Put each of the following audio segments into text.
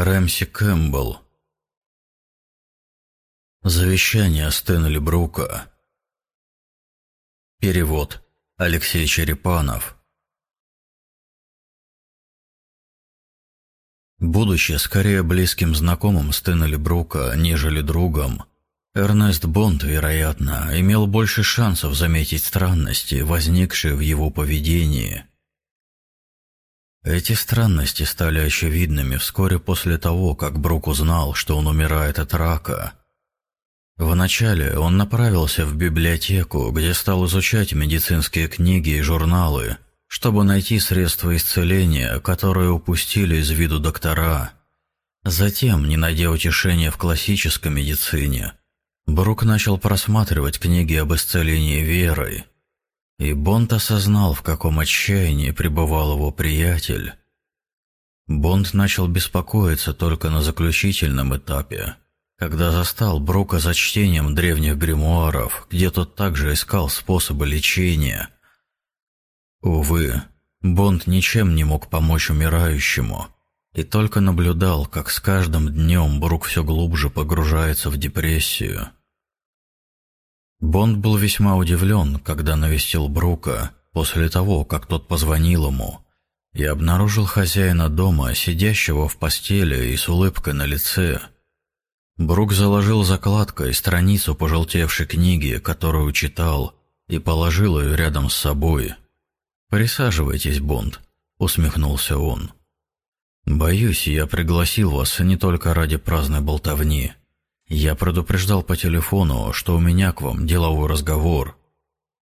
Рэмси Кэмпбелл. Завещание Стэнли Брука. Перевод Алексей Черепанов. Будучи скорее близким знакомым Стэнли Брука, нежели другом, Эрнест Бонд, вероятно, имел больше шансов заметить странности, возникшие в его поведении. Эти странности стали очевидными вскоре после того, как Брук узнал, что он умирает от рака. Вначале он направился в библиотеку, где стал изучать медицинские книги и журналы, чтобы найти средства исцеления, которые упустили из виду доктора. Затем, не найдя утешения в классической медицине, Брук начал просматривать книги об исцелении верой, и Бонд осознал, в каком отчаянии пребывал его приятель. Бонд начал беспокоиться только на заключительном этапе, когда застал Брука за чтением древних гримуаров, где тот также искал способы лечения. Увы, Бонд ничем не мог помочь умирающему, и только наблюдал, как с каждым днем Брук все глубже погружается в депрессию. Бонд был весьма удивлен, когда навестил Брука после того, как тот позвонил ему, и обнаружил хозяина дома, сидящего в постели и с улыбкой на лице. Брук заложил закладкой страницу пожелтевшей книги, которую читал, и положил ее рядом с собой. «Присаживайтесь, Бонд», — усмехнулся он. «Боюсь, я пригласил вас не только ради праздной болтовни. Я предупреждал по телефону, что у меня к вам деловой разговор.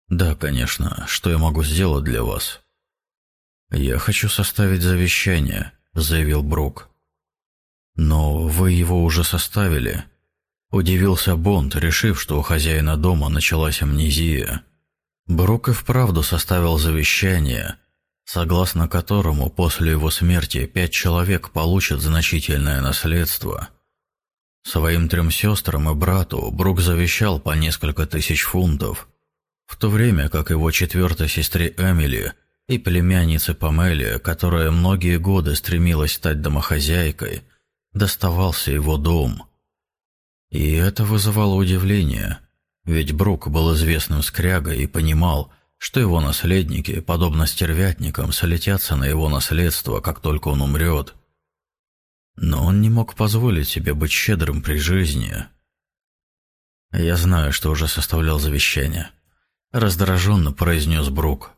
Да, конечно, что я могу сделать для вас? Я хочу составить завещание, заявил Брук. Но вы его уже составили. Удивился Бонд, решив, что у хозяина дома началась амнезия. Брук и вправду составил завещание, согласно которому после его смерти пять человек получат значительное наследство – Своим трем сестрам и брату Брук завещал по несколько тысяч фунтов, в то время как его четвертой сестре Эмили и племяннице Памеле, которая многие годы стремилась стать домохозяйкой, доставался его дом. И это вызывало удивление, ведь Брук был известным скрягой и понимал, что его наследники, подобно стервятникам, солетятся на его наследство, как только он умрет – но он не мог позволить себе быть щедрым при жизни. «Я знаю, что уже составлял завещание», — раздраженно произнес Брук.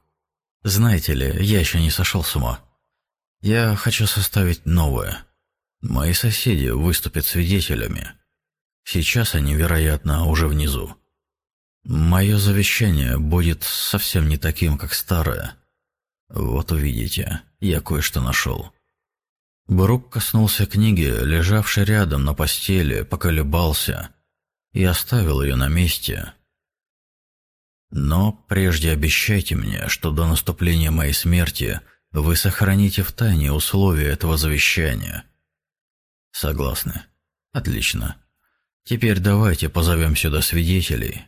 «Знаете ли, я еще не сошел с ума. Я хочу составить новое. Мои соседи выступят свидетелями. Сейчас они, вероятно, уже внизу. Мое завещание будет совсем не таким, как старое. Вот увидите, я кое-что нашел». Брук коснулся книги, лежавшей рядом на постели, поколебался и оставил ее на месте. «Но прежде обещайте мне, что до наступления моей смерти вы сохраните в тайне условия этого завещания». «Согласны. Отлично. Теперь давайте позовем сюда свидетелей».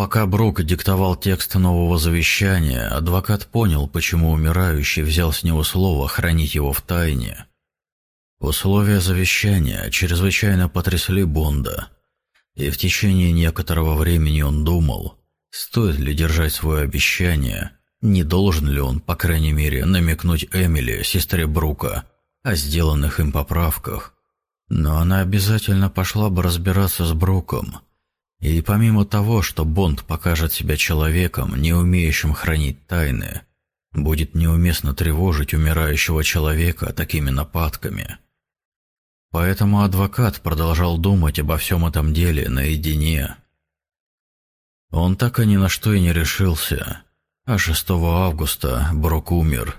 Пока Брук диктовал текст нового завещания, адвокат понял, почему умирающий взял с него слово хранить его в тайне. Условия завещания чрезвычайно потрясли Бонда, и в течение некоторого времени он думал, стоит ли держать свое обещание, не должен ли он, по крайней мере, намекнуть Эмили, сестре Брука, о сделанных им поправках. Но она обязательно пошла бы разбираться с Бруком – и помимо того, что Бонд покажет себя человеком, не умеющим хранить тайны, будет неуместно тревожить умирающего человека такими нападками. Поэтому адвокат продолжал думать обо всем этом деле наедине. Он так и ни на что и не решился, а 6 августа Брок умер.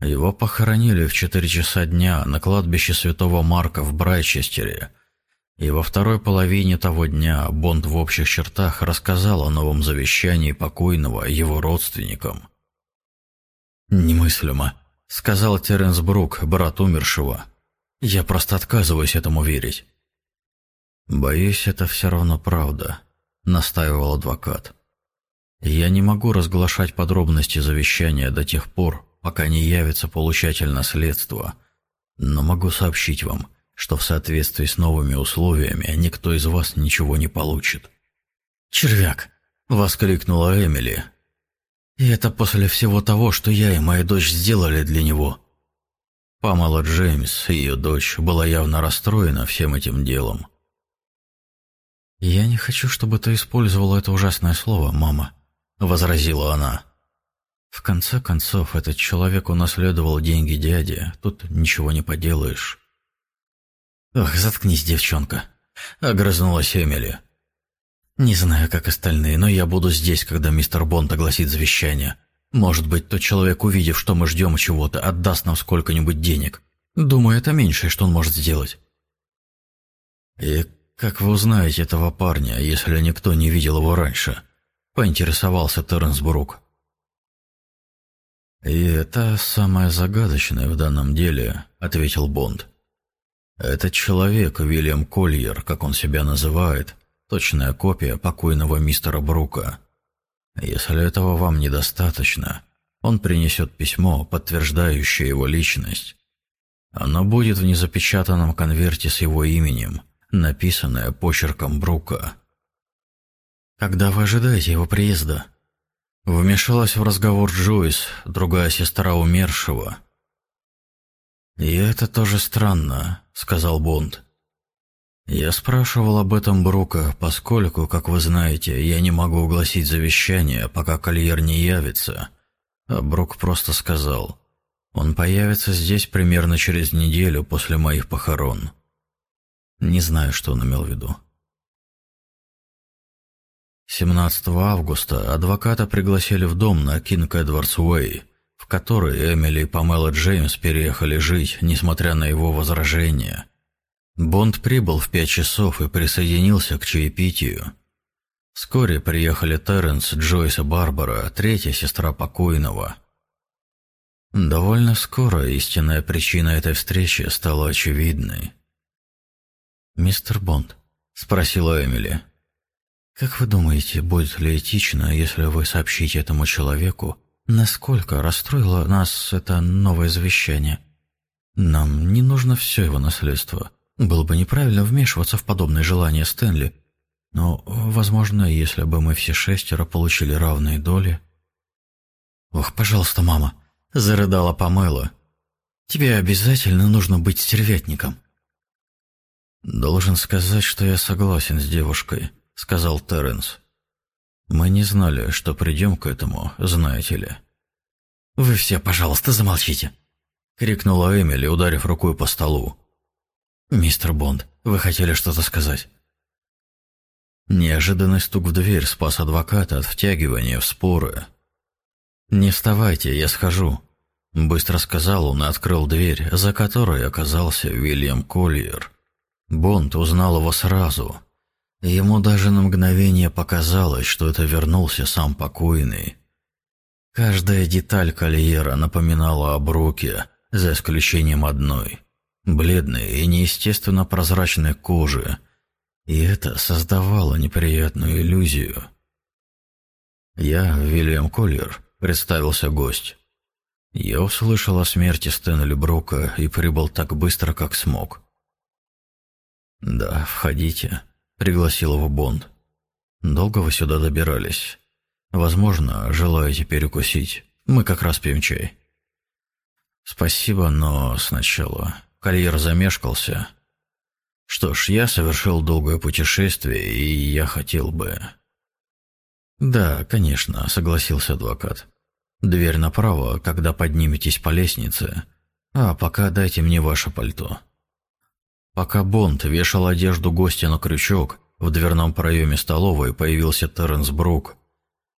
Его похоронили в 4 часа дня на кладбище Святого Марка в Брайчестере – и во второй половине того дня Бонд в общих чертах рассказал о новом завещании покойного его родственникам. «Немыслимо», — сказал Теренс Брук, брат умершего. «Я просто отказываюсь этому верить». «Боюсь, это все равно правда», — настаивал адвокат. «Я не могу разглашать подробности завещания до тех пор, пока не явится получатель наследства. Но могу сообщить вам, что в соответствии с новыми условиями никто из вас ничего не получит». «Червяк!» — воскликнула Эмили. «И это после всего того, что я и моя дочь сделали для него». Памела Джеймс, ее дочь, была явно расстроена всем этим делом. «Я не хочу, чтобы ты использовала это ужасное слово, мама», — возразила она. «В конце концов, этот человек унаследовал деньги дяди, тут ничего не поделаешь». «Ох, заткнись, девчонка», — огрызнулась Эмили. «Не знаю, как остальные, но я буду здесь, когда мистер Бонд огласит завещание. Может быть, тот человек, увидев, что мы ждем чего-то, отдаст нам сколько-нибудь денег. Думаю, это меньшее, что он может сделать». «И как вы узнаете этого парня, если никто не видел его раньше?» — поинтересовался Терренс. «И это самое загадочное в данном деле», — ответил Бонд. «Этот человек, Вильям Кольер, как он себя называет, точная копия покойного мистера Брука. Если этого вам недостаточно, он принесет письмо, подтверждающее его личность. Оно будет в незапечатанном конверте с его именем, написанное почерком Брука». «Когда вы ожидаете его приезда?» Вмешалась в разговор Джойс, другая сестра умершего. «И это тоже странно», — сказал Бонд. «Я спрашивал об этом Брука, поскольку, как вы знаете, я не могу огласить завещание, пока кольер не явится». А Брук просто сказал, «Он появится здесь примерно через неделю после моих похорон». Не знаю, что он имел в виду. 17 августа адвоката пригласили в дом на Кинг Эдвардс Уэй, в который Эмили и Памела Джеймс переехали жить, несмотря на его возражения. Бонд прибыл в пять часов и присоединился к чаепитию. Вскоре приехали Терренс, Джойс и Барбара, третья сестра покойного. Довольно скоро истинная причина этой встречи стала очевидной. «Мистер Бонд?» – спросила Эмили. Как вы думаете, будет ли этично, если вы сообщите этому человеку, насколько расстроило нас это новое завещание? Нам не нужно все его наследство. Было бы неправильно вмешиваться в подобные желания Стэнли. Но, возможно, если бы мы все шестеро получили равные доли... «Ох, пожалуйста, мама!» — зарыдала Памела. «Тебе обязательно нужно быть стервятником». «Должен сказать, что я согласен с девушкой», сказал Терренс. «Мы не знали, что придем к этому, знаете ли». «Вы все, пожалуйста, замолчите!» — крикнула Эмили, ударив рукой по столу. «Мистер Бонд, вы хотели что-то сказать?» Неожиданный стук в дверь спас адвоката от втягивания в споры. «Не вставайте, я схожу», — быстро сказал он и открыл дверь, за которой оказался Вильям Коллиер. Бонд узнал его сразу — Ему даже на мгновение показалось, что это вернулся сам покойный. Каждая деталь кольера напоминала о Бруке, за исключением одной – бледной и неестественно прозрачной кожи, и это создавало неприятную иллюзию. «Я Вильям Коллер», – представился гость. «Я услышал о смерти Стэнли Брука и прибыл так быстро, как смог». «Да, входите», пригласил его Бонд. «Долго вы сюда добирались? Возможно, желаете перекусить. Мы как раз пьем чай». «Спасибо, но сначала...» Карьер замешкался. «Что ж, я совершил долгое путешествие, и я хотел бы...» «Да, конечно», — согласился адвокат. «Дверь направо, когда подниметесь по лестнице. А пока дайте мне ваше пальто». Пока Бонд вешал одежду гостя на крючок, в дверном проеме столовой появился Терренс Брук.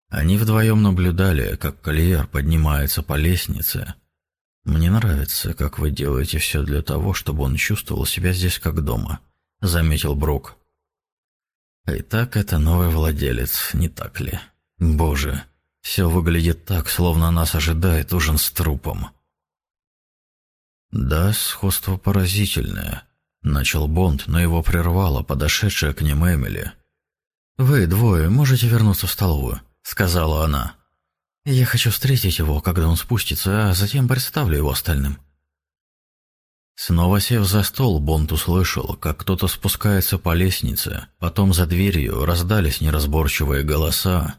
Они вдвоем наблюдали, как Кольер поднимается по лестнице. «Мне нравится, как вы делаете все для того, чтобы он чувствовал себя здесь как дома», — заметил Брук. «Итак, это новый владелец, не так ли? Боже, все выглядит так, словно нас ожидает ужин с трупом». «Да, сходство поразительное», Начал Бонд, но его прервала подошедшая к ним Эмили. «Вы двое можете вернуться в столовую», — сказала она. «Я хочу встретить его, когда он спустится, а затем представлю его остальным». Снова сев за стол, Бонд услышал, как кто-то спускается по лестнице, потом за дверью раздались неразборчивые голоса.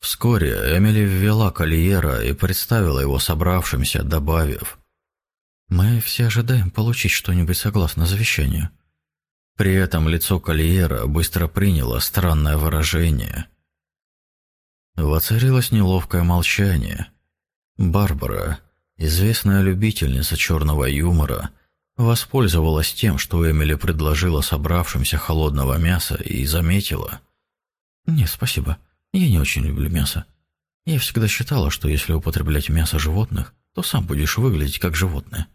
Вскоре Эмили ввела Кольера и представила его собравшимся, добавив «Мы все ожидаем получить что-нибудь согласно завещанию». При этом лицо Кольера быстро приняло странное выражение. Воцарилось неловкое молчание. Барбара, известная любительница черного юмора, Воспользовалась тем, что Эмили предложила собравшимся холодного мяса и заметила. «Нет, спасибо. Я не очень люблю мясо. Я всегда считала, что если употреблять мясо животных, то сам будешь выглядеть как животное».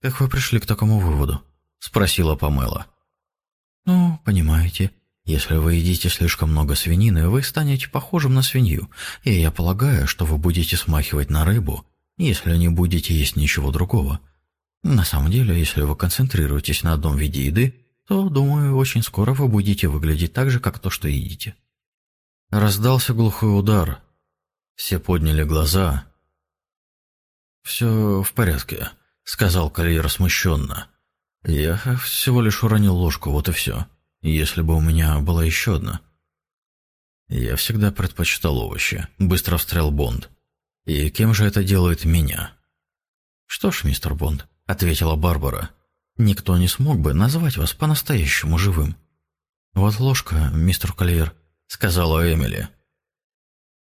«Как вы пришли к такому выводу?» – спросила Памела. «Ну, понимаете, если вы едите слишком много свинины, вы станете похожим на свинью, и я полагаю, что вы будете смахивать на рыбу, если не будете есть ничего другого. На самом деле, если вы концентрируетесь на одном виде еды, то, думаю, очень скоро вы будете выглядеть так же, как то, что едите. Раздался глухой удар. Все подняли глаза. «Все в порядке», — сказал Кольер смущенно. «Я всего лишь уронил ложку, вот и все. Если бы у меня была еще одна». «Я всегда предпочитал овощи», — быстро встрял Бонд. «И кем же это делает меня?» «Что ж, мистер Бонд, ответила Барбара. «Никто не смог бы назвать вас по-настоящему живым». «Вот ложка, мистер Кольер», — сказала Эмили.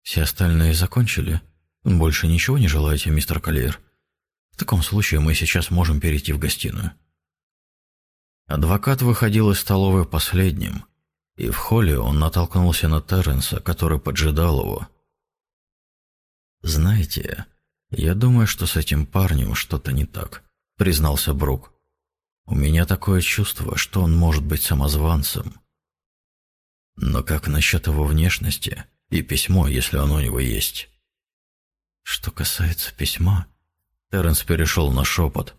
«Все остальные закончили? Больше ничего не желаете, мистер Кольер? В таком случае мы сейчас можем перейти в гостиную». Адвокат выходил из столовой последним, и в холле он натолкнулся на Терренса, который поджидал его. «Знаете, я думаю, что с этим парнем что-то не так», — признался Брук. «У меня такое чувство, что он может быть самозванцем. Но как насчет его внешности и письмо, если оно у него есть?» «Что касается письма...» Терренс перешел на шепот.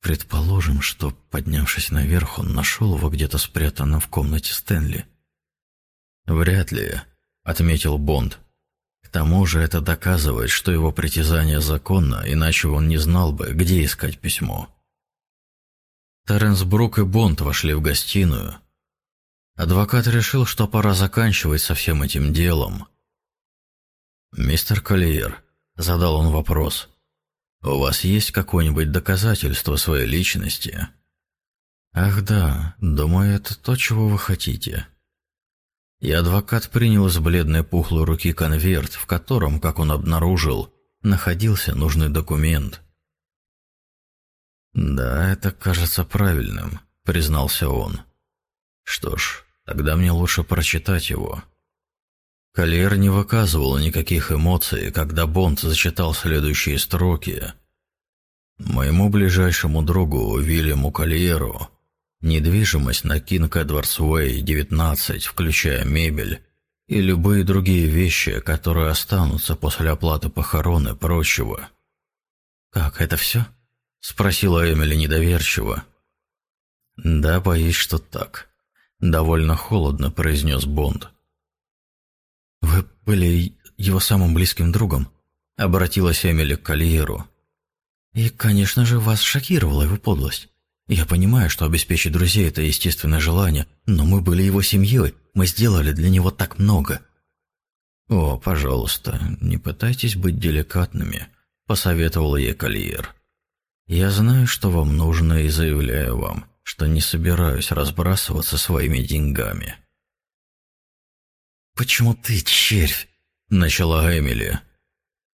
«Предположим, что, поднявшись наверх, он нашел его где-то спрятанным в комнате Стэнли». «Вряд ли», — отметил Бонд. К тому же это доказывает, что его притязание законно, иначе он не знал бы, где искать письмо. Терренс Брук и Бонд вошли в гостиную. Адвокат решил, что пора заканчивать со всем этим делом. «Мистер Колliер», — задал он вопрос, — «у вас есть какое-нибудь доказательство своей личности?» «Ах да, думаю, это то, чего вы хотите», и адвокат принял из бледной пухлой руки конверт, в котором, как он обнаружил, находился нужный документ. «Да, это кажется правильным», — признался он. «Что ж, тогда мне лучше прочитать его». Кольер не выказывал никаких эмоций, когда Бонд зачитал следующие строки. «Моему ближайшему другу Вильяму Кольеру Недвижимость на Кинг Эдвардс Уэй, 19, включая мебель, и любые другие вещи, которые останутся после оплаты похорон и прочего. «Как, это все?» — спросила Эмили недоверчиво. «Да, боюсь, что так», — довольно холодно произнес Бонд. «Вы были его самым близким другом?» — обратилась Эмили к Кольеру. «И, конечно же, вас шокировала его подлость. Я понимаю, что обеспечить друзей – это естественное желание, но мы были его семьей, мы сделали для него так много». «О, пожалуйста, не пытайтесь быть деликатными», – посоветовал ей Кольер. «Я знаю, что вам нужно, и заявляю вам, что не собираюсь разбрасываться своими деньгами». «Почему ты, червь?» – начала Эмили.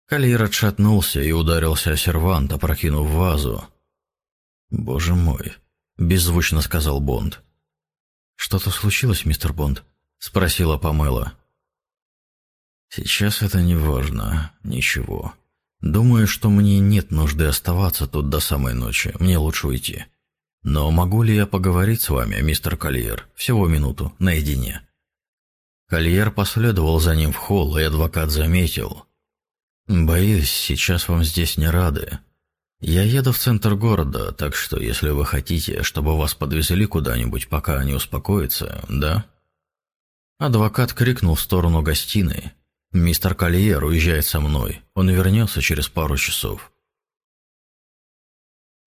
Кольер отшатнулся и ударился о сервант, опрокинув вазу. «Боже мой», — беззвучно сказал Бонд. «Что-то случилось, мистер Бонд?» — спросила Памела. «Сейчас это не важно. Ничего. Думаю, что мне нет нужды оставаться тут до самой ночи. Мне лучше уйти. Но могу ли я поговорить с вами, мистер Кольер? Всего минуту, наедине». Кольер последовал за ним в холл, и адвокат заметил. «Боюсь, сейчас вам здесь не рады. «Я еду в центр города, так что если вы хотите, чтобы вас подвезли куда-нибудь, пока не успокоится, да?» Адвокат крикнул в сторону гостиной. «Мистер Кольер уезжает со мной. Он вернется через пару часов».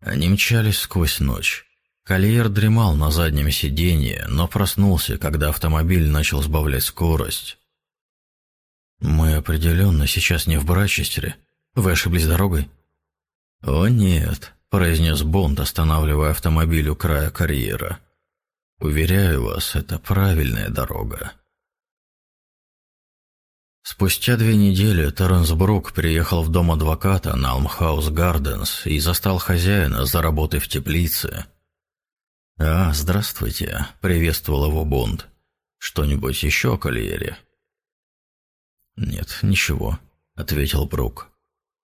Они мчались сквозь ночь. Кольер дремал на заднем сиденье, но проснулся, когда автомобиль начал сбавлять скорость. «Мы определенно сейчас не в Брачестере. Вы ошиблись дорогой?» «О нет», — произнес Бонд, останавливая автомобиль у края карьера. «Уверяю вас, это правильная дорога». Спустя две недели Терренс Брук приехал в дом адвоката на Алмхаус Гарденс и застал хозяина за работой в теплице. «А, здравствуйте», — приветствовал его Бонд. «Что-нибудь еще о Кольере?» «Нет, ничего», — ответил Брук.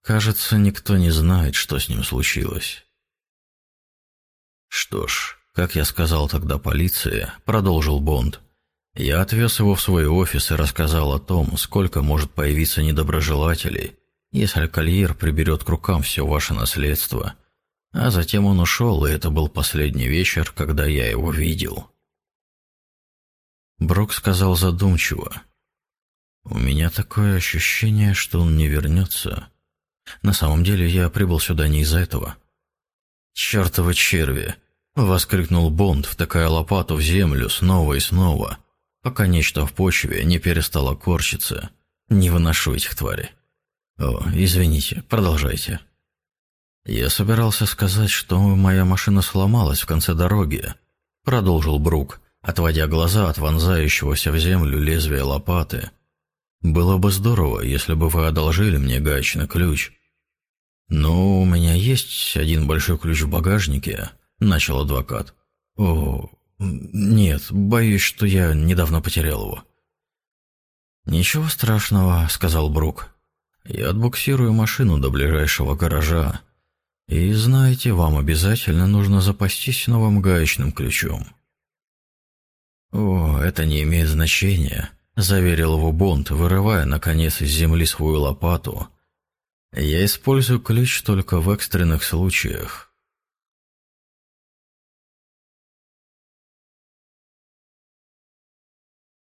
«Кажется, никто не знает, что с ним случилось». «Что ж, как я сказал тогда полиции», — продолжил Бонд, я отвез его в свой офис и рассказал о том, сколько может появиться недоброжелателей, если Кольер приберет к рукам все ваше наследство. А затем он ушел, и это был последний вечер, когда я его видел. Брок сказал задумчиво. «У меня такое ощущение, что он не вернется. На самом деле я прибыл сюда не из-за этого». «Чертовы черви!» — воскликнул Бонд, втыкая лопату в землю снова и снова — пока нечто в почве не перестало корчиться. Не выношу этих тварей. О, извините, продолжайте. Я собирался сказать, что моя машина сломалась в конце дороги, продолжил Брук, отводя глаза от вонзающегося в землю лезвия лопаты. Было бы здорово, если бы вы одолжили мне гаечный ключ. «Ну, у меня есть один большой ключ в багажнике», — начал адвокат. «О, «Нет, боюсь, что я недавно потерял его». «Ничего страшного», — сказал Брук. «Я отбуксирую машину до ближайшего гаража. И знаете, вам обязательно нужно запастись новым гаечным ключом». «О, это не имеет значения», — заверил его Бонд, вырывая, наконец, из земли свою лопату. «Я использую ключ только в экстренных случаях».